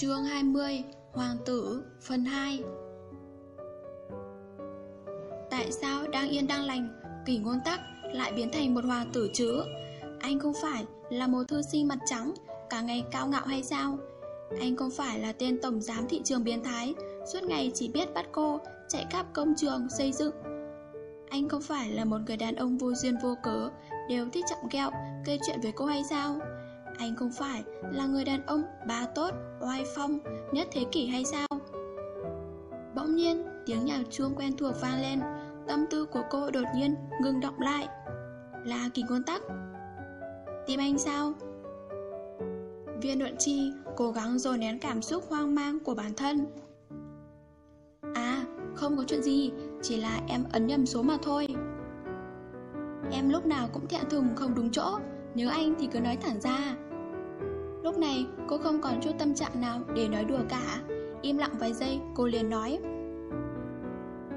Chương 20 Hoàng tử, Phần 2 Tại sao đang yên đang lành, Kỷ ngôn tắc, lại biến thành một hoàng tử chứ? Anh không phải là một thư sinh mặt trắng, Cả ngày cao ngạo hay sao? Anh không phải là tên tổng giám thị trường biến thái, Suốt ngày chỉ biết bắt cô, Chạy khắp công trường xây dựng. Anh không phải là một người đàn ông vô duyên vô cớ, Đều thích chậm kẹo Gây chuyện với cô hay sao? Anh không phải là người đàn ông ba tốt, oai phong, nhất thế kỷ hay sao? Bỗng nhiên, tiếng nhạc chuông quen thuộc vang lên, tâm tư của cô đột nhiên ngừng động lại. Là kỳ ngôn tắc. tìm anh sao? Viên luận chi cố gắng dồn nén cảm xúc hoang mang của bản thân. À, không có chuyện gì, chỉ là em ấn nhầm số mà thôi. Em lúc nào cũng thẹn thùng không đúng chỗ, nhớ anh thì cứ nói thẳng ra. Lúc này, cô không còn chút tâm trạng nào để nói đùa cả. Im lặng vài giây, cô liền nói.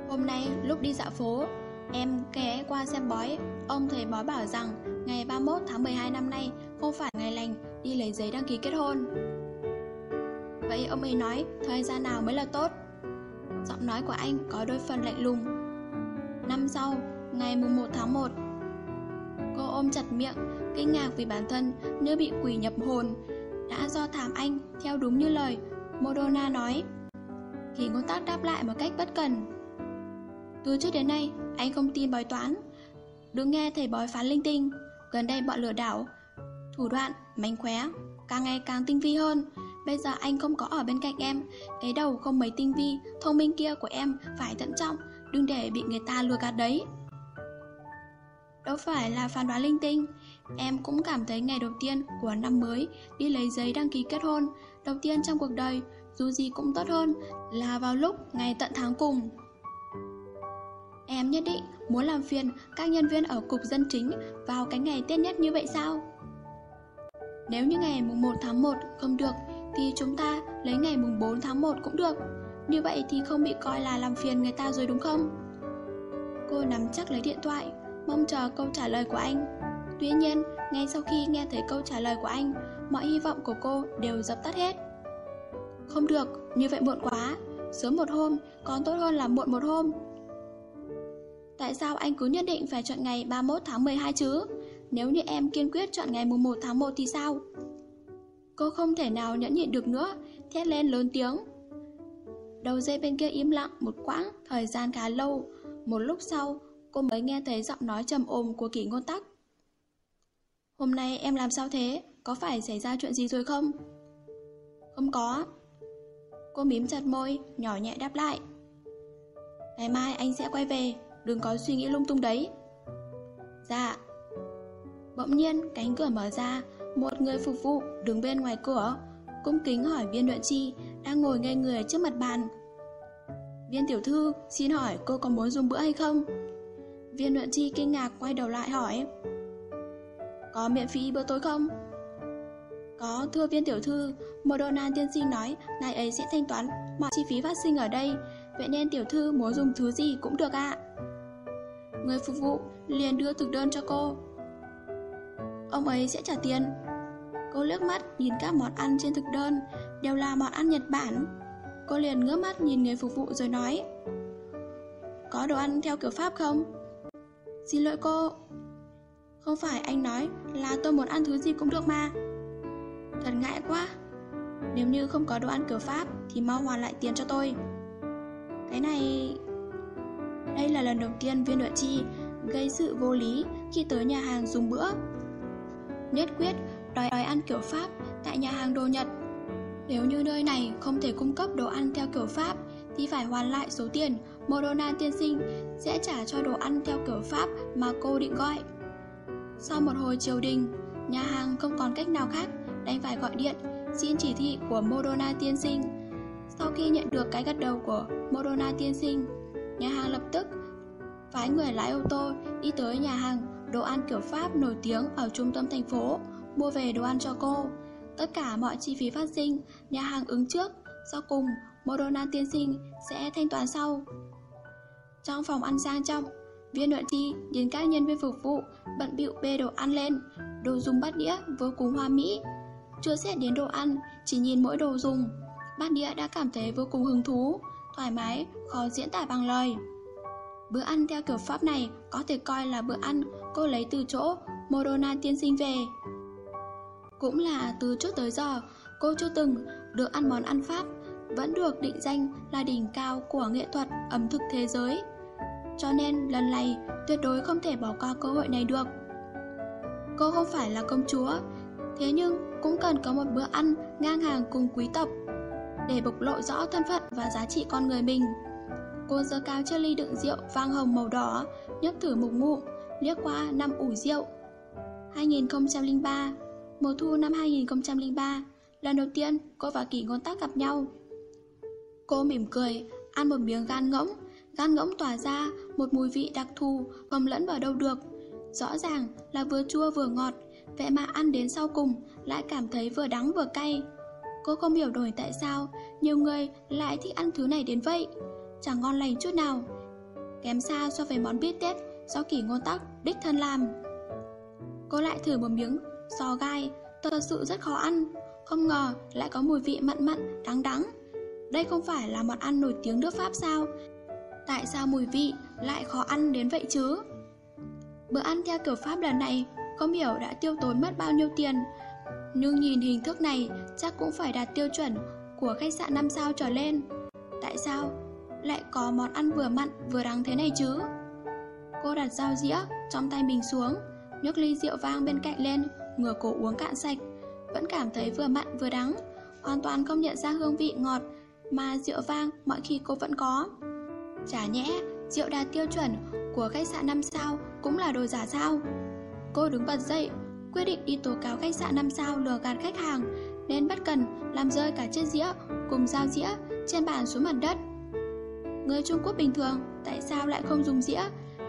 Hôm nay, lúc đi dạo phố, Em ghé qua xem bói. Ông thầy bói bảo rằng, Ngày 31 tháng 12 năm nay, Không phải ngày lành, đi lấy giấy đăng ký kết hôn. Vậy ông ấy nói, Thời gian nào mới là tốt? Giọng nói của anh có đôi phần lạnh lùng. Năm sau, Ngày mùng 1 tháng 1 Cô ôm chặt miệng, Kinh ngạc vì bản thân như bị quỷ nhập hồn đã do thám anh theo đúng như lời Modona nói. Kỳ ngôn tắc đáp lại một cách bất cần. Từ trước đến nay, anh không tin bói toán. Đừng nghe thầy bói phán linh tinh. Gần đây bọn lừa đảo, thủ đoạn, mánh khóe, càng ngày càng tinh vi hơn. Bây giờ anh không có ở bên cạnh em, cái đầu không mấy tinh vi, thông minh kia của em phải thận trọng, đừng để bị người ta lừa gạt đấy. Đâu phải là phán đoán linh tinh, Em cũng cảm thấy ngày đầu tiên của năm mới đi lấy giấy đăng ký kết hôn, đầu tiên trong cuộc đời, dù gì cũng tốt hơn là vào lúc ngày tận tháng cùng. Em nhất định muốn làm phiền các nhân viên ở cục dân chính vào cái ngày Tết nhất như vậy sao? Nếu như ngày mùng 1 tháng 1 không được thì chúng ta lấy ngày mùng 4 tháng 1 cũng được. Như vậy thì không bị coi là làm phiền người ta rồi đúng không? Cô nắm chắc lấy điện thoại, mong chờ câu trả lời của anh. Tuy nhiên, ngay sau khi nghe thấy câu trả lời của anh, mọi hy vọng của cô đều dập tắt hết. Không được, như vậy muộn quá, sớm một hôm còn tốt hơn là muộn một hôm. Tại sao anh cứ nhất định phải chọn ngày 31 tháng 12 chứ? Nếu như em kiên quyết chọn ngày mùng 1 tháng 1 thì sao? Cô không thể nào nhẫn nhịn được nữa, thét lên lớn tiếng. Đầu dây bên kia im lặng một quãng, thời gian khá lâu. Một lúc sau, cô mới nghe thấy giọng nói trầm ồm của kỷ ngôn tắc. Hôm nay em làm sao thế? Có phải xảy ra chuyện gì rồi không? Không có. Cô mím chặt môi, nhỏ nhẹ đáp lại. Ngày mai anh sẽ quay về Đừng có suy nghĩ lung tung đấy. Dạ. Bỗng nhiên cánh cửa mở ra Một người phục vụ đứng bên ngoài cửa Cung kính hỏi viên đoạn chi Đang ngồi ngay người trước mặt bàn. Viên tiểu thư Xin hỏi cô có muốn dùng bữa hay không? Viên đoạn chi kinh ngạc quay đầu lại hỏi có miễn phí bữa tối không? Có, thưa viên tiểu thư, Modona tiên sinh nói ngài ấy sẽ thanh toán mọi chi phí phát sinh ở đây, vậy nên tiểu thư muốn dùng thứ gì cũng được ạ. Người phục vụ liền đưa thực đơn cho cô. Ông ấy sẽ trả tiền. Cô liếc mắt nhìn các món ăn trên thực đơn, đều là món ăn Nhật Bản. Cô liền ngước mắt nhìn người phục vụ rồi nói Có đồ ăn theo kiểu Pháp không? Xin lỗi cô, không phải anh nói là tôi muốn ăn thứ gì cũng được mà. Thật ngại quá. Nếu như không có đồ ăn kiểu Pháp Thì mau hoàn lại tiền cho tôi. Cái này... Đây là lần đầu tiên viên nội chi Gây sự vô lý khi tới nhà hàng dùng bữa. Nhất quyết đòi đòi ăn kiểu Pháp Tại nhà hàng đồ Nhật. Nếu như nơi này không thể cung cấp đồ ăn theo kiểu Pháp Thì phải hoàn lại số tiền Modona tiên sinh sẽ trả cho đồ ăn theo kiểu Pháp mà cô định gọi sau một hồi triều đình, nhà hàng không còn cách nào khác đành phải gọi điện xin chỉ thị của Modona tiên sinh. Sau khi nhận được cái gật đầu của Modona tiên sinh, nhà hàng lập tức phái người lái ô tô đi tới nhà hàng đồ ăn kiểu Pháp nổi tiếng ở trung tâm thành phố, mua về đồ ăn cho cô. Tất cả mọi chi phí phát sinh, nhà hàng ứng trước, sau cùng Modona tiên sinh sẽ thanh toán sau. Trong phòng ăn sang trọng, Viên nội thi nhìn các nhân viên phục vụ bận bịu bê đồ ăn lên, đồ dùng bát đĩa vô cùng hoa mỹ. Chưa xét đến đồ ăn, chỉ nhìn mỗi đồ dùng, Bát đĩa đã cảm thấy vô cùng hứng thú, thoải mái, khó diễn tả bằng lời. Bữa ăn theo kiểu Pháp này có thể coi là bữa ăn cô lấy từ chỗ Morona tiên sinh về. Cũng là từ trước tới giờ, cô chưa từng được ăn món ăn Pháp, vẫn được định danh là đỉnh cao của nghệ thuật ẩm thực thế giới. Cho nên lần này tuyệt đối không thể bỏ qua cơ hội này được. Cô không phải là công chúa, thế nhưng cũng cần có một bữa ăn ngang hàng cùng quý tộc để bộc lộ rõ thân phận và giá trị con người mình. Cô giơ cao chiếc ly đựng rượu vang hồng màu đỏ, nhấp thử một ngụm, liếc qua năm ủ rượu. 2003, mùa thu năm 2003, lần đầu tiên cô và Kỳ Ngôn Tắc gặp nhau. Cô mỉm cười, ăn một miếng gan ngỗng, gan ngỗng tỏa ra một mùi vị đặc thù không lẫn vào đâu được. Rõ ràng là vừa chua vừa ngọt, vậy mà ăn đến sau cùng lại cảm thấy vừa đắng vừa cay. Cô không hiểu nổi tại sao nhiều người lại thích ăn thứ này đến vậy. Chẳng ngon lành chút nào Kém xa so với món bít tết do kỷ ngôn tắc đích thân làm. Cô lại thử một miếng giò gai Thật sự rất khó ăn. Không ngờ lại có mùi vị mặn mặn, đắng đắng. Đây không phải là món ăn nổi tiếng nước Pháp sao? Tại sao mùi vị lại khó ăn đến vậy chứ? Bữa ăn theo kiểu Pháp lần này Không hiểu đã tiêu tốn mất bao nhiêu tiền. Nhưng nhìn hình thức này, Chắc cũng phải đạt tiêu chuẩn Của khách sạn 5 sao trở lên. Tại sao lại có món ăn vừa mặn vừa đắng thế này chứ? Cô đặt dao dĩa trong tay mình xuống, nhấc ly rượu vang bên cạnh lên, Ngửa cổ uống cạn sạch. Vẫn cảm thấy vừa mặn vừa đắng, Hoàn toàn không nhận ra hương vị ngọt Mà rượu vang mọi khi cô vẫn có. Chả nhẽ Rượu đạt tiêu chuẩn của khách sạn 5 sao Cũng là đồ giả sao? Cô đứng bật dậy, Quyết định đi tố cáo khách sạn 5 sao lừa gạt khách hàng, Nên bất cần làm rơi cả chiếc dĩa Cùng dao dĩa trên bàn xuống mặt đất. Người Trung Quốc bình thường Tại sao lại không dùng dĩa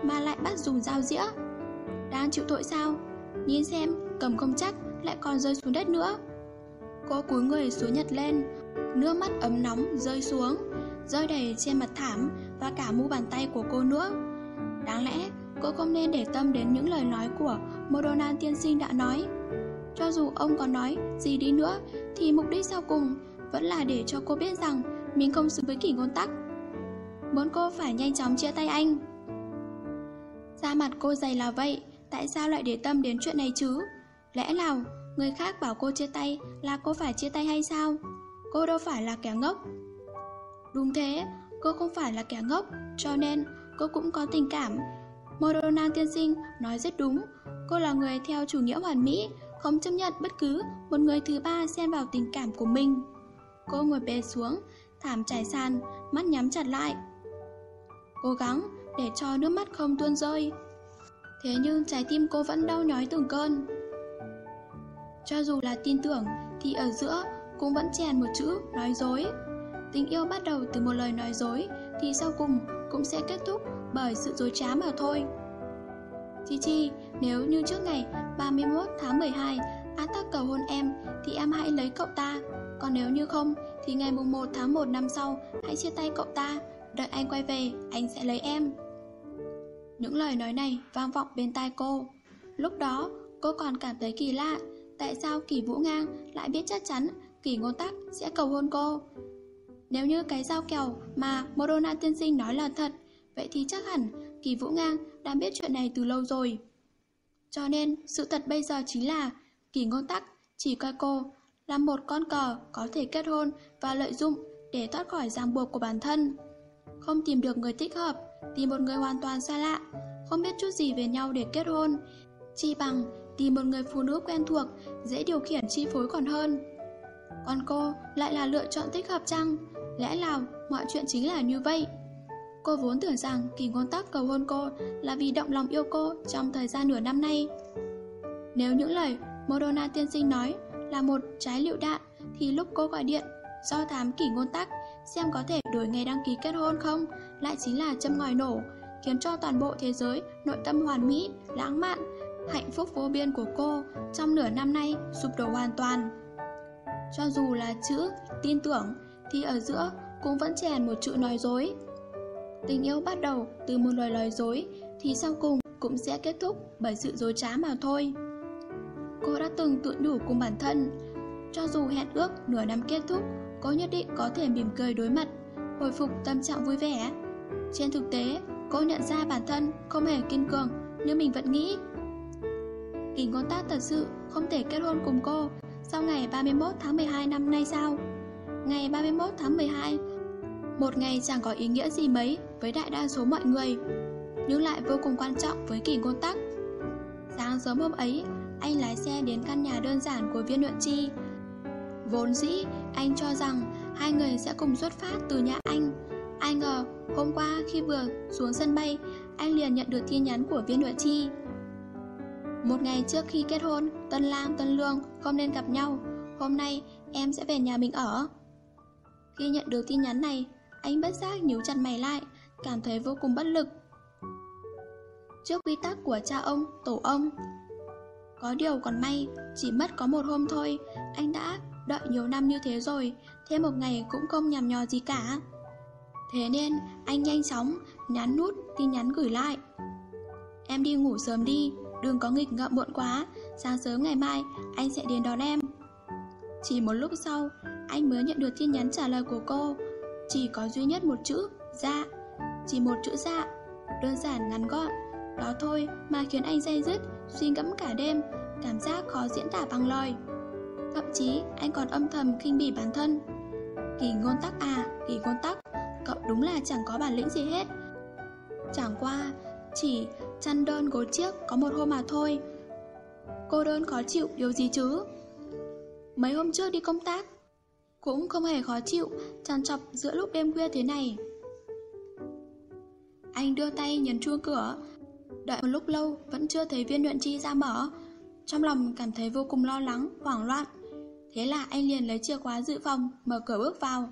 Mà lại bắt dùng dao dĩa? Đang chịu tội sao? Nhìn xem cầm không chắc lại còn rơi xuống đất nữa. Cô cúi người xuống nhặt lên Nước mắt ấm nóng rơi xuống, Rơi đầy trên mặt thảm Và cả mu bàn tay của cô nữa. Đáng lẽ cô không nên để tâm đến những lời nói của Modona tiên sinh đã nói. Cho dù ông có nói gì đi nữa, Thì mục đích sau cùng Vẫn là để cho cô biết rằng Mình không xứng với kỷ ngôn tắc. Muốn cô phải nhanh chóng chia tay anh. Da mặt cô dày là vậy, Tại sao lại để tâm đến chuyện này chứ? Lẽ nào người khác bảo cô chia tay Là cô phải chia tay hay sao? Cô đâu phải là kẻ ngốc Đúng thế, Cô không phải là kẻ ngốc, Cho nên cô cũng có tình cảm Morona tiên sinh nói rất đúng, Cô là người theo chủ nghĩa hoàn mỹ, Không chấp nhận bất cứ một người thứ ba xen vào tình cảm của mình Cô ngồi bề xuống, Thảm trải sàn, Mắt nhắm chặt lại, cố gắng để cho nước mắt không tuôn rơi. Thế nhưng trái tim cô vẫn đau nhói từng cơn. Cho dù là tin tưởng thì ở giữa cũng vẫn chèn một chữ nói dối. Tình yêu bắt đầu từ một lời nói dối thì sau cùng cũng sẽ kết thúc bởi sự dối trá mà thôi. Chi Chi, nếu như trước ngày 31 tháng 12 Attack cầu hôn em thì em hãy lấy cậu ta. Còn nếu như không thì ngày mùng 1 tháng 1 năm sau hãy chia tay cậu ta Đợi anh quay về, anh sẽ lấy em Những lời nói này vang vọng bên tai cô Lúc đó, cô còn cảm thấy kỳ lạ Tại sao kỳ vũ ngang lại biết chắc chắn kỳ ngôn tắc sẽ cầu hôn cô. Nếu như cái giao kèo mà Morona tiên sinh nói là thật, Vậy thì chắc hẳn kỳ vũ ngang đã biết chuyện này từ lâu rồi. Cho nên, sự thật bây giờ chính là Kỳ ngôn tắc chỉ coi cô là một con cờ có thể kết hôn và lợi dụng để thoát khỏi ràng buộc của bản thân. Không tìm được người thích hợp Tìm một người hoàn toàn xa lạ, Không biết chút gì về nhau để kết hôn. Chi bằng tìm một người phụ nữ quen thuộc Dễ điều khiển chi phối còn hơn. Còn cô lại là lựa chọn thích hợp chăng? Lẽ nào mọi chuyện chính là như vậy. Cô vốn tưởng rằng kỳ ngôn tắc cầu hôn cô Là vì động lòng yêu cô trong thời gian nửa năm nay. Nếu những lời modona tiên sinh nói Là một trái lựu đạn Thì lúc cô gọi điện Do thám kỷ ngôn tắc xem có thể đổi ngày đăng ký kết hôn không, lại chính là châm ngòi nổ, khiến cho toàn bộ thế giới nội tâm hoàn mỹ, lãng mạn, hạnh phúc vô biên của cô trong nửa năm nay sụp đổ hoàn toàn. Cho dù là chữ tin tưởng thì ở giữa cũng vẫn chèn một chữ nói dối. Tình yêu bắt đầu từ một lời nói dối thì sau cùng cũng sẽ kết thúc bởi sự dối trá mà thôi. Cô đã từng tự đủ cùng bản thân, cho dù hẹn ước nửa năm kết thúc cô nhất định có thể mỉm cười đối mặt, hồi phục tâm trạng vui vẻ. Trên thực tế, cô nhận ra bản thân không hề kiên cường như mình vẫn nghĩ. Kỳ ngôn tác thật sự không thể kết hôn cùng cô sau ngày 31 tháng 12 năm nay sao? Ngày 31 tháng 12 Một ngày chẳng có ý nghĩa gì mấy với đại đa số mọi người Nhưng lại vô cùng quan trọng với kỳ ngôn tắc. Sáng sớm hôm ấy, anh lái xe đến căn nhà đơn giản của viên luyện chi. Vốn dĩ, anh cho rằng hai người sẽ cùng xuất phát từ nhà anh. Ai ngờ, hôm qua khi vừa xuống sân bay, anh liền nhận được tin nhắn của viên luyện chi. Một ngày trước khi kết hôn, Tân Lang, Tân Lương không nên gặp nhau. Hôm nay em sẽ về nhà mình ở. Khi nhận được tin nhắn này, anh bất giác nhíu chặt mày lại, cảm thấy vô cùng bất lực. Trước quy tắc của cha ông, tổ ông, có điều còn may, chỉ mất có một hôm thôi, anh đã đợi nhiều năm như thế rồi, thêm một ngày cũng không nhằm nhò gì cả. Thế nên, anh nhanh chóng nhắn nút tin nhắn gửi lại. Em đi ngủ sớm đi, Đừng có nghịch ngợm muộn quá Sáng sớm ngày mai, anh sẽ đến đón em. Chỉ một lúc sau, Anh mới nhận được tin nhắn trả lời của cô. Chỉ có duy nhất một chữ Dạ. Chỉ một chữ dạ Đơn giản, ngắn gọn. Đó thôi mà khiến anh dây dứt, Suy ngẫm cả đêm, Cảm giác khó diễn tả bằng lời. Thậm chí, anh còn âm thầm khinh bỉ bản thân. Kỳ ngôn tắc à Kỳ ngôn tắc, Cậu đúng là chẳng có bản lĩnh gì hết. Chẳng qua, Chỉ chăn đơn gối chiếc có một hôm mà thôi. Cô đơn khó chịu điều gì chứ? Mấy hôm trước đi công tác Cũng không hề khó chịu Chăn chọc giữa lúc đêm khuya thế này. Anh đưa tay nhấn chuông cửa. Đợi một lúc lâu Vẫn chưa thấy viên luyện chi ra mở. Trong lòng cảm thấy vô cùng lo lắng Hoảng loạn. Thế là anh liền lấy chìa khóa dự phòng Mở cửa bước vào.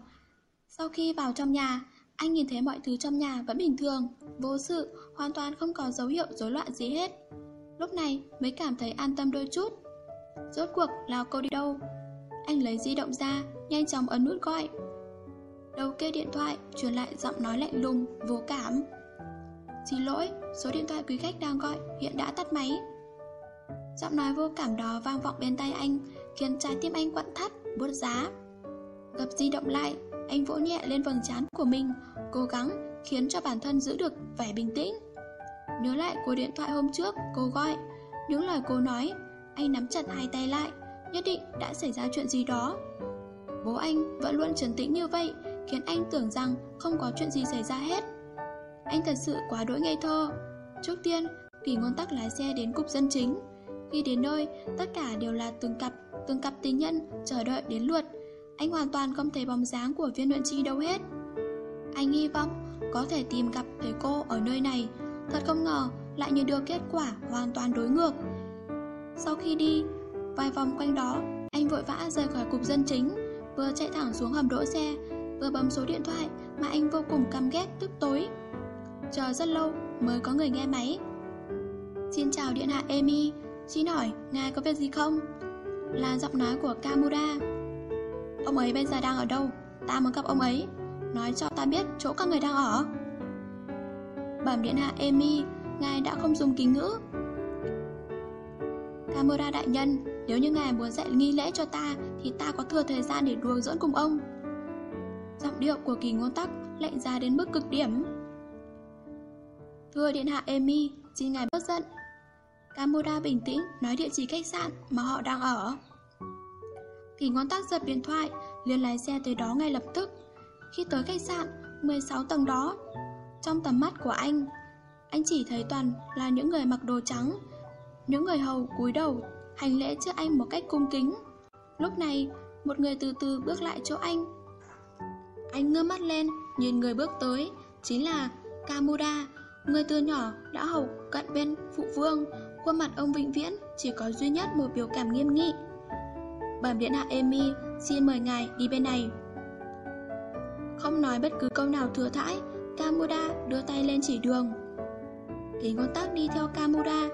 Sau khi vào trong nhà anh nhìn thấy mọi thứ trong nhà vẫn bình thường, vô sự, hoàn toàn không có dấu hiệu rối loạn gì hết. Lúc này mới cảm thấy an tâm đôi chút. Rốt cuộc là cô đi đâu? Anh lấy di động ra, nhanh chóng ấn nút gọi. Đầu kia điện thoại truyền lại giọng nói lạnh lùng, vô cảm. Xin lỗi, số điện thoại quý khách đang gọi hiện đã tắt máy. Giọng nói vô cảm đó vang vọng bên tay anh, khiến trái tim anh quặn thắt, buốt giá. Gập di động lại, anh vỗ nhẹ lên vầng trán của mình, cố gắng khiến cho bản thân giữ được vẻ bình tĩnh. Nhớ lại cuộc điện thoại hôm trước, cô gọi, những lời cô nói, anh nắm chặt hai tay lại, nhất định đã xảy ra chuyện gì đó. Bố anh vẫn luôn trấn tĩnh như vậy, khiến anh tưởng rằng không có chuyện gì xảy ra hết. Anh thật sự quá đỗi ngây thơ. Trước tiên, Kỳ ngôn tắc lái xe đến cục dân chính. Khi đến nơi, tất cả đều là từng cặp, từng cặp tình nhân chờ đợi đến lượt. Anh hoàn toàn không thấy bóng dáng của viên luyện chi đâu hết Anh hy vọng có thể tìm gặp thấy cô ở nơi này Thật không ngờ lại nhận được kết quả hoàn toàn đối ngược. Sau khi đi, vài vòng quanh đó Anh vội vã rời khỏi cục dân chính Vừa chạy thẳng xuống hầm đỗ xe Vừa bấm số điện thoại mà anh vô cùng căm ghét tức tối. Chờ rất lâu mới có người nghe máy. Xin chào điện hạ Amy Xin hỏi ngài có việc gì không? Là giọng nói của Kamura. Ông ấy bây giờ đang ở đâu? Ta muốn gặp ông ấy. Nói cho ta biết chỗ các người đang ở. Bẩm điện hạ Amy, Ngài đã không dùng kính ngữ. Camera đại nhân, Nếu như ngài muốn dạy nghi lễ cho ta, Thì ta có thừa thời gian để đùa giỡn cùng ông. Giọng điệu của kỳ ngôn tắc Lạnh ra đến mức cực điểm. Thưa điện hạ Amy, Xin ngài bớt giận. Camera bình tĩnh, nói địa chỉ khách sạn mà họ đang ở. Kỳ ngón tắc giật điện thoại, liền lái xe tới đó ngay lập tức. Khi tới khách sạn 16 tầng đó trong tầm mắt của anh Anh chỉ thấy toàn là những người mặc đồ trắng Những người hầu cúi đầu Hành lễ trước anh một cách cung kính Lúc này Một người từ từ bước lại chỗ anh Anh ngơ mắt lên Nhìn người bước tới Chính là Kamuda. Người từ nhỏ đã hầu cận bên phụ vương Khuôn mặt ông vĩnh viễn Chỉ có duy nhất một biểu cảm nghiêm nghị Bẩm điện hạ Amy, xin mời ngài đi bên này. Không nói bất cứ câu nào thừa thãi, Kamuda đưa tay lên chỉ đường. Lý ngôn tắc đi theo Kamuda,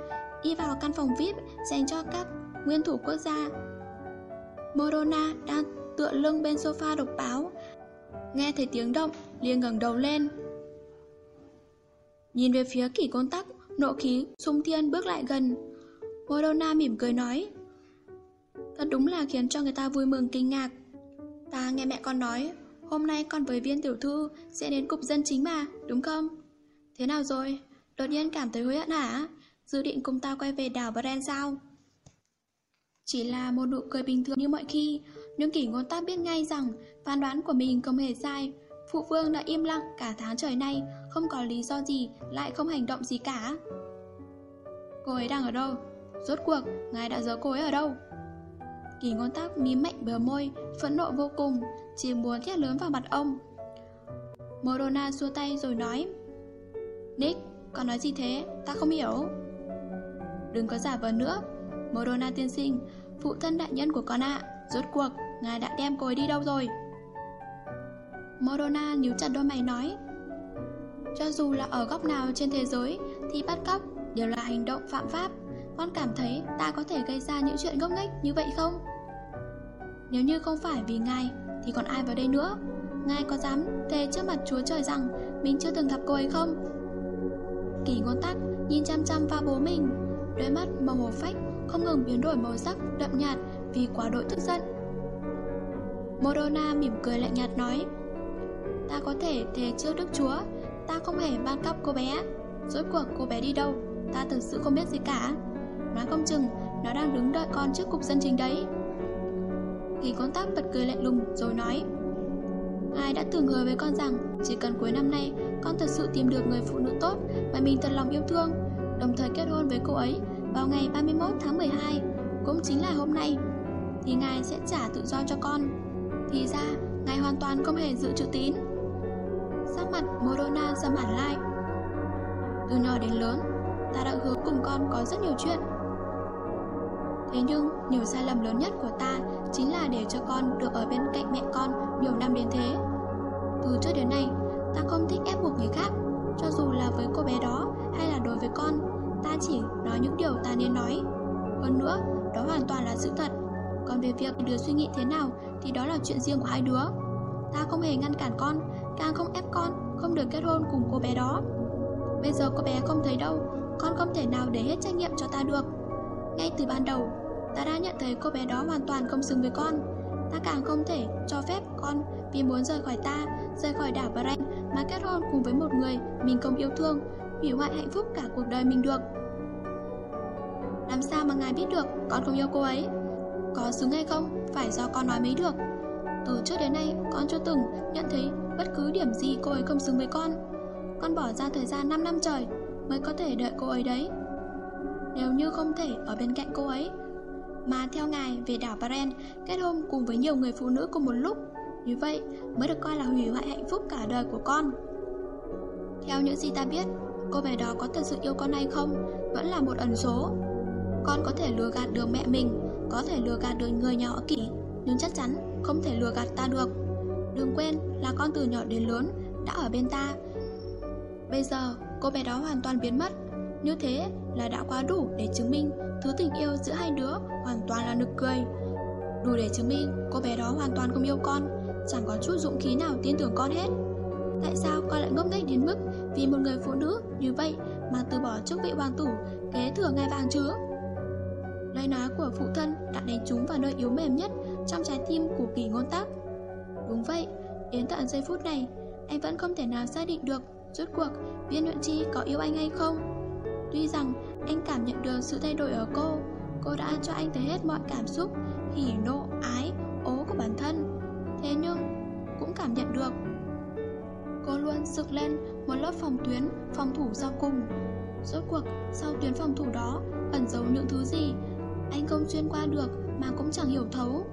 đi vào căn phòng VIP dành cho các nguyên thủ quốc gia. Morona đang tựa lưng bên sofa đọc báo. Nghe thấy tiếng động, liền ngẩng đầu lên. Nhìn về phía kỷ côn tắc, nộ khí, sung thiên bước lại gần. Morona mỉm cười nói. Thật đúng là khiến cho người ta vui mừng kinh ngạc Ta nghe mẹ con nói Hôm nay con với viên tiểu thư Sẽ đến cục dân chính mà, đúng không? Thế nào rồi? Đột nhiên cảm thấy hối hận hả? Dự định cùng ta quay về đảo Bren sao? Chỉ là một nụ cười bình thường như mọi khi Nhưng kỷ ngôn tác biết ngay rằng Phán đoán của mình không hề sai Phụ vương đã im lặng cả tháng trời nay Không có lý do gì lại không hành động gì cả Cô ấy đang ở đâu? Rốt cuộc, ngài đã giấu cô ấy ở đâu? Kỳ ngôn tác mím mạnh bờ môi Phẫn nộ vô cùng chỉ muốn thét lớn vào mặt ông Morona xua tay rồi nói Nick, con nói gì thế? Ta không hiểu Đừng có giả vờ nữa Morona tiên sinh Phụ thân đại nhân của con ạ Rốt cuộc, ngài đã đem cô ấy đi đâu rồi? Morona nhíu chặt đôi mày nói Cho dù là ở góc nào trên thế giới Thì bắt cóc đều là hành động phạm pháp Con cảm thấy ta có thể gây ra những chuyện ngốc nghếch như vậy không? Nếu như không phải vì ngài thì còn ai vào đây nữa? Ngài có dám thề trước mặt chúa trời rằng Mình chưa từng gặp cô ấy không? Kỳ ngôn tắc nhìn chăm chăm vào bố mình. Đôi mắt màu hồ phách, Không ngừng biến đổi màu sắc, đậm nhạt Vì quá độ tức giận. Morona mỉm cười lạnh nhạt nói, Ta có thể thề trước Đức Chúa, Ta không hề ban cóc cô bé. Rốt cuộc cô bé đi đâu? Ta thực sự không biết gì cả. Nói không chừng, Nó đang đứng đợi con trước cục dân chính đấy. Kỳ con tắc bật cười lạnh lùng, rồi nói, Ai đã từng hứa với con rằng Chỉ cần cuối năm nay Con thật sự tìm được người phụ nữ tốt Mà mình thật lòng yêu thương, Đồng thời kết hôn với cô ấy Vào ngày 31 tháng 12 Cũng chính là hôm nay, Thì ngài sẽ trả tự do cho con. Thì ra, ngài hoàn toàn không hề giữ chữ tín. Sắc mặt Morona sầm hẳn lại. Từ nhỏ đến lớn, Ta đã hứa cùng con có rất nhiều chuyện. Thế nhưng, nhiều sai lầm lớn nhất của ta chính là để cho con được ở bên cạnh mẹ con nhiều năm đến thế. Từ trước đến nay, ta không thích ép buộc người khác, cho dù là với cô bé đó hay là đối với con, ta chỉ nói những điều ta nên nói. Hơn nữa, đó hoàn toàn là sự thật. Còn về việc đứa suy nghĩ thế nào thì đó là chuyện riêng của hai đứa. Ta không hề ngăn cản con, càng không ép con không được kết hôn cùng cô bé đó. Bây giờ cô bé không thấy đâu, con không thể nào để hết trách nhiệm cho ta được. Ngay từ ban đầu, ta đã nhận thấy cô bé đó hoàn toàn không xứng với con. Ta càng không thể cho phép con vì muốn rời khỏi ta, rời khỏi đảo Brand mà kết hôn cùng với một người mình không yêu thương, hủy hoại hạnh phúc cả cuộc đời mình được. Làm sao mà ngài biết được con không yêu cô ấy? Có xứng hay không, phải do con nói mới được. Từ trước đến nay, con chưa từng nhận thấy bất cứ điểm gì cô ấy không xứng với con. Con bỏ ra thời gian 5 năm trời mới có thể đợi cô ấy đấy. Nếu như không thể ở bên cạnh cô ấy. Mà theo ngài về đảo Baren, Kết hôn cùng với nhiều người phụ nữ cùng một lúc, Như vậy mới được coi là hủy hoại hạnh phúc cả đời của con. Theo những gì ta biết, Cô bé đó có thật sự yêu con hay không Vẫn là một ẩn số. Con có thể lừa gạt được mẹ mình, Có thể lừa gạt được người nhà họ kỷ Nhưng chắc chắn không thể lừa gạt ta được. Đừng quên là con từ nhỏ đến lớn Đã ở bên ta. Bây giờ, cô bé đó hoàn toàn biến mất như thế là đã quá đủ để chứng minh thứ tình yêu giữa hai đứa hoàn toàn là nực cười. Đủ để chứng minh cô bé đó hoàn toàn không yêu con, chẳng có chút dũng khí nào tin tưởng con hết. Tại sao con lại ngốc nghếch đến mức vì một người phụ nữ như vậy mà từ bỏ chức vị hoàng tử kế thừa ngai vàng chứ? Lời nói của phụ thân đã đánh trúng vào nơi yếu mềm nhất trong trái tim của kỳ ngôn tắc. Đúng vậy, đến tận giây phút này, anh vẫn không thể nào xác định được rốt cuộc viên nhuận chi có yêu anh hay không. Tuy rằng anh cảm nhận được sự thay đổi ở cô Cô đã cho anh thấy hết mọi cảm xúc Hỉ nộ, ái, ố của bản thân. Thế nhưng cũng cảm nhận được. Cô luôn sực lên một lớp phòng tuyến, phòng thủ sau cùng. Rốt cuộc sau tuyến phòng thủ đó ẩn giấu những thứ gì Anh không xuyên qua được mà cũng chẳng hiểu thấu.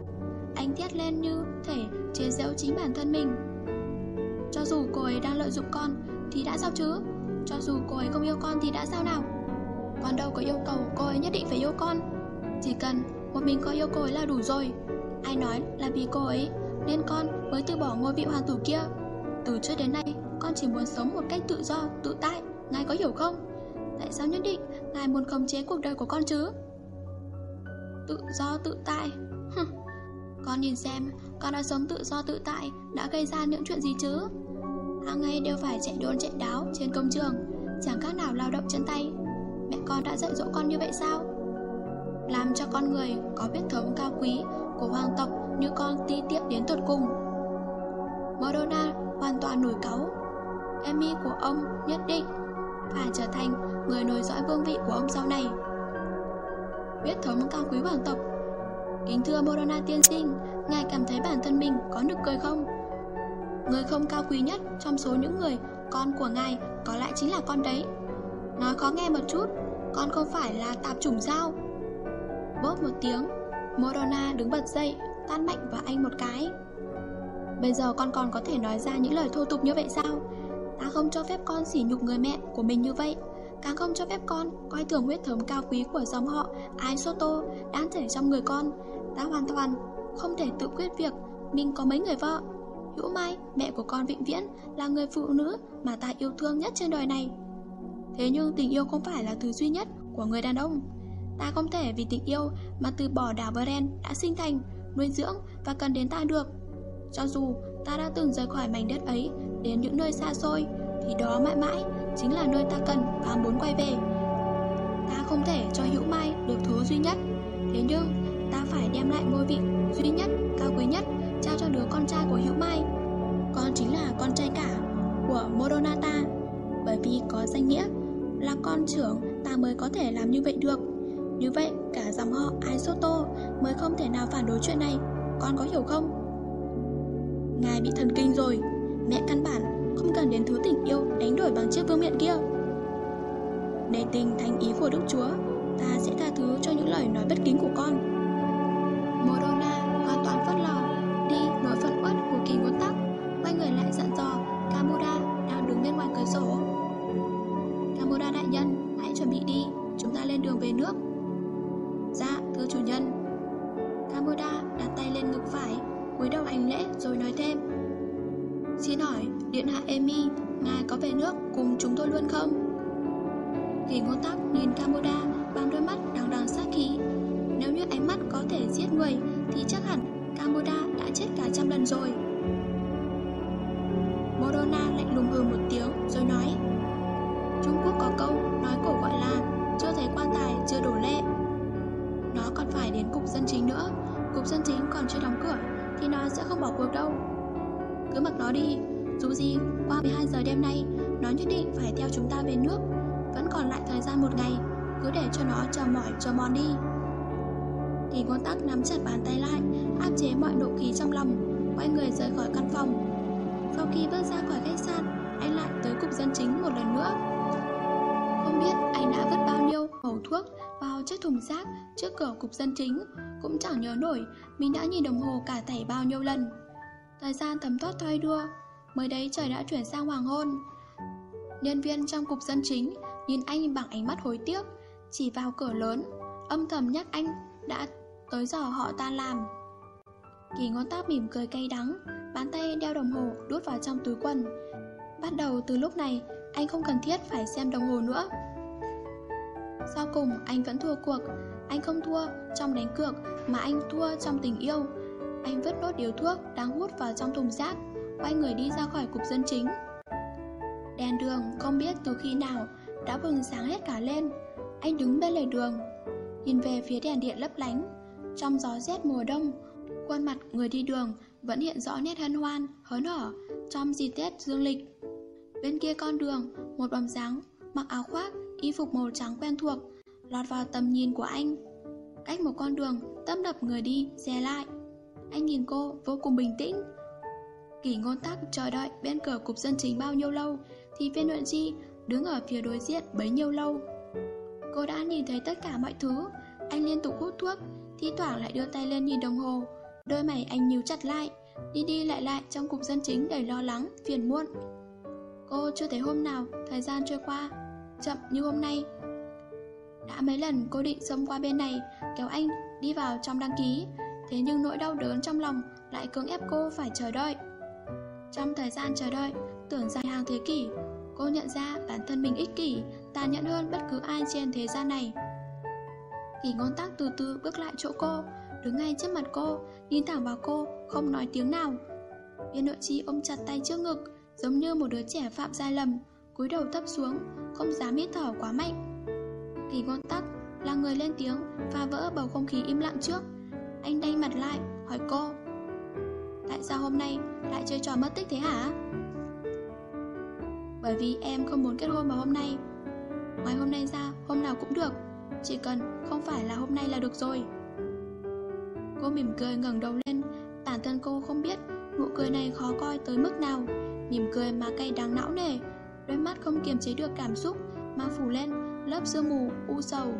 Anh thét lên như thể chế giễu chính bản thân mình. Cho dù cô ấy đang lợi dụng con thì đã sao chứ? Cho dù cô ấy không yêu con thì đã sao nào? Con đâu có yêu cầu cô ấy nhất định phải yêu con. Chỉ cần một mình con yêu cô ấy là đủ rồi. Ai nói là vì cô ấy Nên con mới từ bỏ ngôi vị hoàng tử kia? Từ trước đến nay Con chỉ muốn sống một cách tự do, tự tại. Ngài có hiểu không? Tại sao nhất định Ngài muốn khống chế cuộc đời của con chứ? Tự do tự tại. Con nhìn xem Con đã sống tự do tự tại Đã gây ra những chuyện gì chứ? Hàng ngày đều phải chạy đôn chạy đáo trên công trường Chẳng khác nào lao động chân tay Mẹ con đã dạy dỗ con như vậy sao Làm cho con người có huyết thống cao quý Của hoàng tộc như con ti tiện đến tột cùng. Madonna hoàn toàn nổi cáu. Emmy của ông nhất định phải trở thành người nối dõi vương vị của ông sau này. Huyết thống cao quý hoàng tộc Kính thưa Morona tiên sinh, Ngài cảm thấy bản thân mình có nực cười không? Người không cao quý nhất trong số những người Con của ngài có lẽ chính là con đấy. Nói khó nghe một chút, Con không phải là tạp chủng sao? Bốp một tiếng, Morona đứng bật dậy, Tan mạnh vào anh một cái. Bây giờ con còn có thể nói ra những lời thô tục như vậy sao? Ta không cho phép con sỉ nhục người mẹ của mình như vậy. Càng không cho phép con coi thường huyết thống cao quý của dòng họ Ai Soto đang chảy trong người con. Ta hoàn toàn không thể tự quyết việc mình có mấy người vợ. Hữu Mai, mẹ của con vĩnh viễn là người phụ nữ mà ta yêu thương nhất trên đời này. Thế nhưng tình yêu không phải là thứ duy nhất của người đàn ông. Ta không thể vì tình yêu mà từ bỏ đảo Varen đã sinh thành, nuôi dưỡng và cần đến ta được. Cho dù ta đã từng rời khỏi mảnh đất ấy đến những nơi xa xôi Thì đó mãi mãi chính là nơi ta cần và muốn quay về. Ta không thể cho Hữu Mai được thứ duy nhất. Thế nhưng ta phải đem lại ngôi vị duy nhất, cao quý nhất trao cho đứa con trai của Hữu Mai. Con chính là con trai cả của Moronata Bởi vì có danh nghĩa là con trưởng ta mới có thể làm như vậy được. Như vậy, cả dòng họ Aisoto mới không thể nào phản đối chuyện này. Con có hiểu không? Ngài bị thần kinh rồi. Mẹ căn bản không cần đến thứ tình yêu đánh đổi bằng chiếc vương miện kia. Để tình thành ý của Đức Chúa, Ta sẽ tha thứ cho những lời nói bất kính của con. Morona hoàn toàn phớt Kamura đại nhân, Hãy chuẩn bị đi. Chúng ta lên đường về nước. Dạ thưa chủ nhân. Kamura đặt tay lên ngực phải, cúi đầu hành lễ rồi nói thêm. Xin hỏi, Điện hạ Emi, Ngài có về nước cùng chúng tôi luôn không? Kỳ ngô tắc nhìn Kamoda Bằng đôi mắt đằng đằng sát khí. Nếu như ánh mắt có thể giết người, Thì chắc hẳn Kamoda đã chết cả trăm lần rồi. Morona lạnh lùng hừ một tiếng Rồi nói. Trung Quốc có câu, nói cổ gọi là Chưa thấy quan tài chưa đổ lệ. Nó còn phải đến cục dân chính nữa. Cục dân chính còn chưa đóng cửa Thì nó sẽ không bỏ cuộc đâu. Cứ mặc nó đi, Dù gì qua 12 giờ đêm nay, Nó nhất định phải theo chúng ta về nước. Vẫn còn lại thời gian một ngày, Cứ để cho nó chờ mỏi chờ mòn đi. Thì ngôn tắc nắm chặt bàn tay lại, Áp chế mọi nộ khí trong lòng, Quay người rời khỏi căn phòng. Sau khi bước ra khỏi khách sạn, Anh lại tới cục dân chính một lần nữa. Không biết anh đã vứt bao nhiêu màu thuốc vào chiếc thùng rác trước cửa cục dân chính. Cũng chẳng nhớ nổi, mình đã nhìn đồng hồ cả thảy bao nhiêu lần. Thời gian thấm thoát thoi đua Mới đấy trời đã chuyển sang hoàng hôn. Nhân viên trong cục dân chính Nhìn anh bằng ánh mắt hối tiếc, Chỉ vào cửa lớn, Âm thầm nhắc anh đã tới giờ họ ta làm. Kỳ ngón tác mỉm cười cay đắng, Bàn tay đeo đồng hồ đút vào trong túi quần. Bắt đầu từ lúc này anh không cần thiết phải xem đồng hồ nữa. Sau cùng anh vẫn thua cuộc. Anh không thua trong đánh cược Mà anh thua trong tình yêu. Anh vứt nốt điếu thuốc đang hút vào trong thùng rác Quay người đi ra khỏi cục dân chính. Đèn đường không biết từ khi nào Đã bừng sáng hết cả lên. Anh đứng bên lề đường Nhìn về phía đèn điện lấp lánh. Trong gió rét mùa đông Khuôn mặt người đi đường Vẫn hiện rõ nét hân hoan, hớn hở Trong dịp Tết dương lịch. Bên kia con đường Một bóng dáng mặc áo khoác Y phục màu trắng quen thuộc Lọt vào tầm nhìn của anh. Cách một con đường tâm đập người đi, xe lại. Anh nhìn cô vô cùng bình tĩnh. Kỷ ngôn tắc chờ đợi bên cửa cục dân chính bao nhiêu lâu Thì viên luận chi đứng ở phía đối diện bấy nhiêu lâu. Cô đã nhìn thấy tất cả mọi thứ. Anh liên tục hút thuốc Thi thoảng lại đưa tay lên nhìn đồng hồ. Đôi mày anh nhíu chặt lại Đi đi lại lại trong cục dân chính đầy lo lắng, phiền muộn. Cô chưa thấy hôm nào thời gian trôi qua Chậm như hôm nay Đã mấy lần cô định xông qua bên này Kéo anh đi vào trong đăng ký Thế nhưng nỗi đau đớn trong lòng Lại cưỡng ép cô phải chờ đợi trong thời gian chờ đợi, tưởng dài hàng thế kỷ, cô nhận ra bản thân mình ích kỷ, tàn nhẫn hơn bất cứ ai trên thế gian này. Kỳ ngôn tắc từ từ bước lại chỗ cô, đứng ngay trước mặt cô, nhìn thẳng vào cô, không nói tiếng nào. Viên nội chi ôm chặt tay trước ngực, giống như một đứa trẻ phạm sai lầm, cúi đầu thấp xuống, không dám hít thở quá mạnh. Kỳ ngôn tắc là người lên tiếng, phá vỡ bầu không khí im lặng trước. Anh đay mặt lại, hỏi cô, Tại sao hôm nay lại chơi trò mất tích thế hả? Bởi vì em không muốn kết hôn vào hôm nay Ngoài hôm nay ra, hôm nào cũng được Chỉ cần không phải là hôm nay là được rồi Cô mỉm cười ngẩng đầu lên Bản thân cô không biết nụ cười này khó coi tới mức nào Mỉm cười mà cay đắng não nề. Đôi mắt không kiềm chế được cảm xúc Mà phủ lên lớp sương mù u sầu.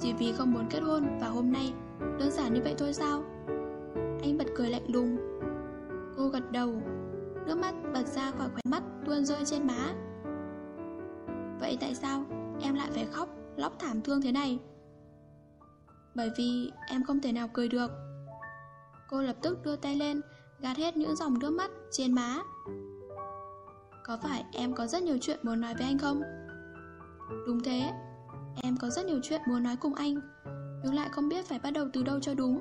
Chỉ vì không muốn kết hôn và hôm nay, Đơn giản như vậy thôi sao? Anh bật cười lạnh lùng. Cô gật đầu. Nước mắt bật ra khỏi khóe mắt tuôn rơi trên má. Vậy tại sao em lại phải khóc, Lóc thảm thương thế này? Bởi vì em không thể nào cười được. Cô lập tức đưa tay lên, Gạt hết những dòng nước mắt trên má. Có phải em có rất nhiều chuyện muốn nói với anh không? Đúng thế. Em có rất nhiều chuyện muốn nói cùng anh, Nhưng lại không biết phải bắt đầu từ đâu cho đúng.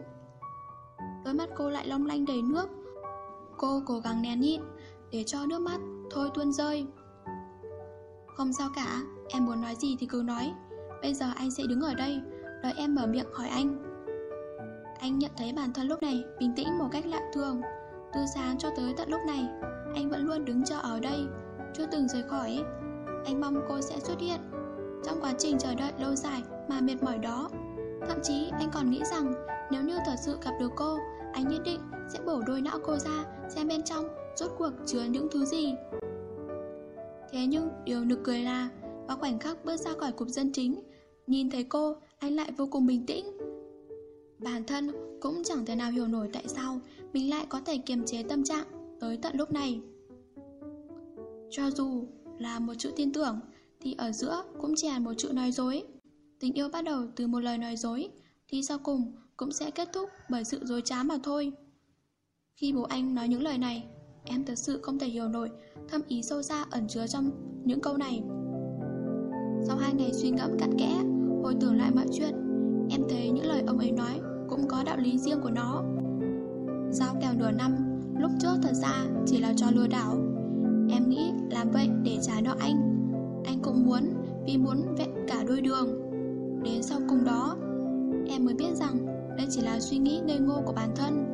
Đôi mắt cô lại long lanh đầy nước. Cô cố gắng nén nhịn, Để cho nước mắt thôi tuôn rơi. Không sao cả, Em muốn nói gì thì cứ nói. Bây giờ anh sẽ đứng ở đây, Đợi em mở miệng hỏi anh. Anh nhận thấy bản thân lúc này Bình tĩnh một cách lạ thường, Từ sáng cho tới tận lúc này. Anh vẫn luôn đứng chờ ở đây, Chưa từng rời khỏi. Anh mong cô sẽ xuất hiện. Trong quá trình chờ đợi lâu dài mà mệt mỏi đó, Thậm chí anh còn nghĩ rằng Nếu như thật sự gặp được cô, Anh nhất định sẽ bổ đôi não cô ra Xem bên trong rốt cuộc chứa những thứ gì. Thế nhưng điều nực cười là, Vào khoảnh khắc bước ra khỏi cục dân chính, Nhìn thấy cô, Anh lại vô cùng bình tĩnh. Bản thân cũng chẳng thể nào hiểu nổi tại sao Mình lại có thể kiềm chế tâm trạng. Tới tận lúc này. Cho dù là một chữ tin tưởng, Thì ở giữa cũng chỉ là một chữ nói dối. Tình yêu bắt đầu từ một lời nói dối, Thì sau cùng cũng sẽ kết thúc bởi sự dối trá mà thôi. Khi bố anh nói những lời này, Em thật sự không thể hiểu nổi Thâm ý sâu xa ẩn chứa trong những câu này. Sau hai ngày suy ngẫm cặn kẽ, Hồi tưởng lại mọi chuyện, Em thấy những lời ông ấy nói Cũng có đạo lý riêng của nó. Giao kèo nửa năm Lúc trước thật ra chỉ là trò lừa đảo. Em nghĩ làm vậy để trả nợ anh. Anh cũng muốn Vì muốn vẹn cả đôi đường. Đến sau cùng đó Em mới biết rằng đây chỉ là suy nghĩ ngây ngô của bản thân.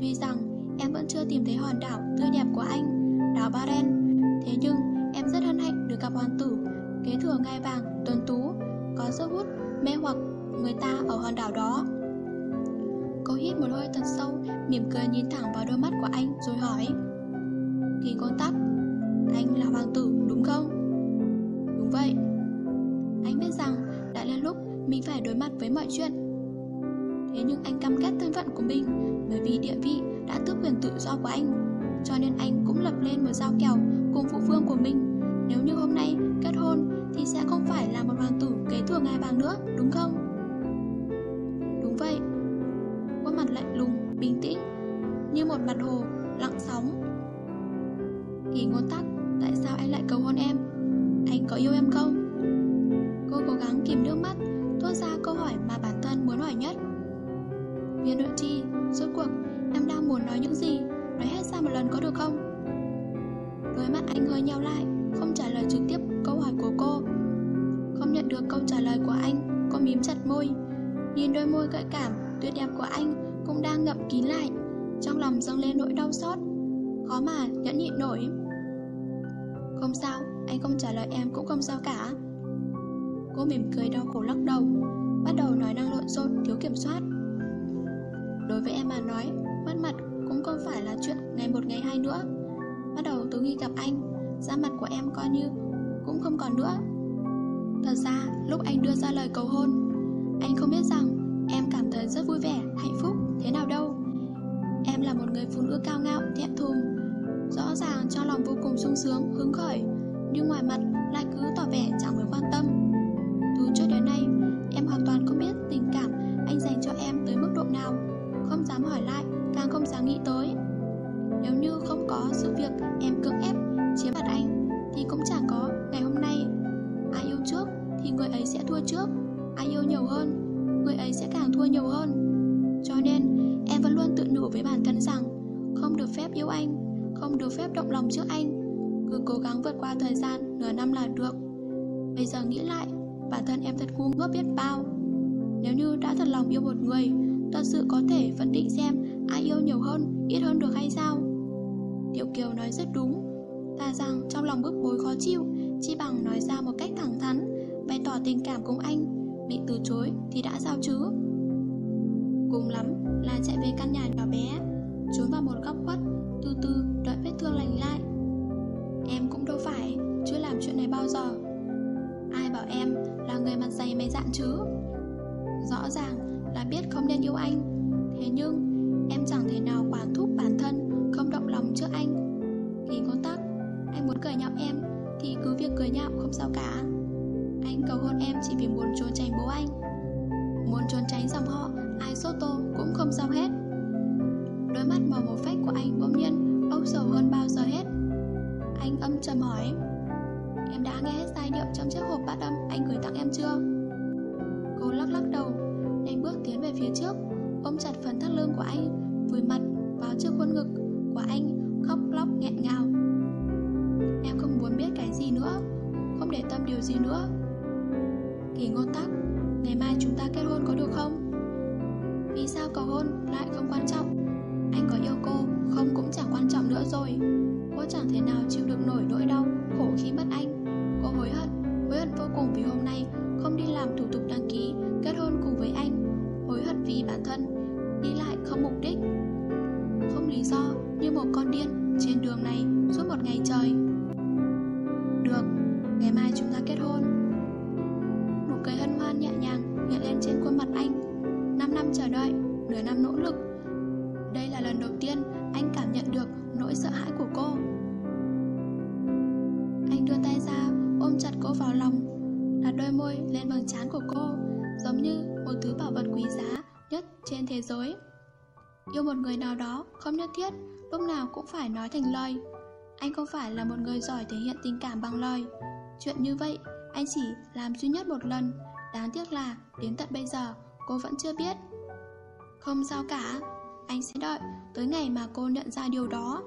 Tuy rằng em vẫn chưa tìm thấy hòn đảo tươi đẹp của anh Đảo Baren Thế nhưng em rất hân hạnh được gặp hoàng tử Kế thừa ngai vàng, tuấn tú Có sức hút, mê hoặc người ta ở hòn đảo đó. Cô hít một hơi thật sâu Mỉm cười nhìn thẳng vào đôi mắt của anh rồi hỏi. Kỳ con tắc Anh là hoàng tử đúng không? Đúng vậy. Anh biết rằng đã là lúc mình phải đối mặt với mọi chuyện. Thế nhưng anh căm ghét thân phận của mình Bởi vì địa vị đã tước quyền tự do của anh. Cho nên anh cũng lập lên một giao kèo cùng phụ vương của mình. Nếu như hôm nay kết hôn thì sẽ không phải là một hoàng tử kế thừa ngai vàng nữa, đúng không? Bình tĩnh Như một mặt hồ, lặng sóng. Kỳ ngôn tắt tại sao anh lại cầu hôn em? Anh có yêu em không? Cô cố gắng kìm nước mắt Thốt ra câu hỏi mà bản thân muốn hỏi nhất. Viên nội chi, rốt cuộc Em đang muốn nói những gì? Nói hết ra một lần có được không? Đôi mắt anh hơi nhau lại Không trả lời trực tiếp câu hỏi của cô. Không nhận được câu trả lời của anh Cô mím chặt môi. Nhìn đôi môi gợi cảm tuyệt đẹp của anh cũng đang ngậm kín lại. Trong lòng dâng lên nỗi đau xót. Khó mà nhẫn nhịn nổi. Không sao, Anh không trả lời em cũng không sao cả. Cô mỉm cười đau khổ lắc đầu, Bắt đầu nói năng lộn xộn, thiếu kiểm soát. Đối với em mà nói, Mất mặt cũng không phải là chuyện ngày một ngày hai nữa. Bắt đầu từ khi gặp anh, Da mặt của em coi như Cũng không còn nữa. Thật ra, lúc anh đưa ra lời cầu hôn, Anh không biết rằng Em cảm thấy rất vui vẻ, hạnh phúc Thế nào đâu. Em là một người phụ nữ cao ngạo, thẹn thùng Rõ ràng cho lòng vô cùng sung sướng, hứng khởi. Nhưng ngoài mặt lại cứ tỏ vẻ chẳng mấy quan tâm. Từ trước đến nay Em hoàn toàn không biết tình cảm anh dành cho em tới mức độ nào. Không dám hỏi lại, càng không dám nghĩ tới. Nếu như không có sự việc em cực yêu anh, Không được phép động lòng trước anh. Cứ cố gắng vượt qua thời gian, nửa năm là được. Bây giờ nghĩ lại, Bản thân em thật ngu ngốc biết bao. Nếu như đã thật lòng yêu một người, Thật sự có thể phân định xem ai yêu nhiều hơn, ít hơn được hay sao? Tiểu Kiều nói rất đúng. Ta rằng trong lòng bức bối khó chịu, Chi bằng nói ra một cách thẳng thắn, Bày tỏ tình cảm cùng anh. Bị từ chối thì đã sao chứ? Cùng lắm là chạy về căn nhà nhỏ bé. Trốn vào một góc khuất, Từ từ đợi vết thương lành lại. Em cũng đâu phải Chưa làm chuyện này bao giờ. Ai bảo em là người mặt dày mày dạn chứ? Rõ ràng là biết không nên yêu anh. Thế nhưng, em chẳng thể nào quản thúc bản thân Không động lòng trước anh. Kỳ ngón tắc Anh muốn cười nhạo em, Thì cứ việc cười nhạo không sao cả. Anh cầu hôn em chỉ vì muốn trốn tránh bố anh. Muốn trốn tránh dòng họ, Ai sốt tô cũng không sao hết. Đôi mắt màu một phách của anh bỗng nhiên âu sầu hơn bao giờ hết Anh âm trầm hỏi, Em đã nghe hết giai điệu trong chiếc hộp bát âm anh gửi tặng em chưa? Cô lắc lắc đầu, Nhanh bước tiến về phía trước, Ôm chặt phần thắt lưng của anh, Vùi mặt vào trước khuôn ngực của anh, Khóc lóc nghẹn ngào Em không muốn biết cái gì nữa, Không để tâm điều gì nữa Kỳ ngôn tắc, Ngày mai chúng ta kết hôn có được không? Vì sao cầu hôn lại không quan trọng anh có yêu cô Không cũng chẳng quan trọng nữa rồi. Cô chẳng thể nào chịu được nổi nỗi đau Khổ khi mất anh. Cô hối hận Hối hận vô cùng vì hôm nay Không đi làm thủ tục đăng ký Kết hôn cùng với anh. Hối hận vì bản thân Đi lại không mục đích. Không lý do Như một con điên Trên đường này suốt một ngày trời. Được Ngày mai chúng ta kết hôn. Nụ cười hân hoan nhẹ nhàng hiện lên trên khuôn mặt anh. 5 năm chờ đợi, nửa năm nỗ lực nỗi sợ hãi của cô. Anh đưa tay ra, ôm chặt cô vào lòng Đặt đôi môi lên vầng trán của cô Giống như một thứ bảo vật quý giá nhất trên thế giới. Yêu một người nào đó không nhất thiết Lúc nào cũng phải nói thành lời. Anh không phải là một người giỏi thể hiện tình cảm bằng lời. Chuyện như vậy anh chỉ làm duy nhất một lần. Đáng tiếc là đến tận bây giờ cô vẫn chưa biết. Không sao cả. Anh sẽ đợi tới ngày mà cô nhận ra điều đó.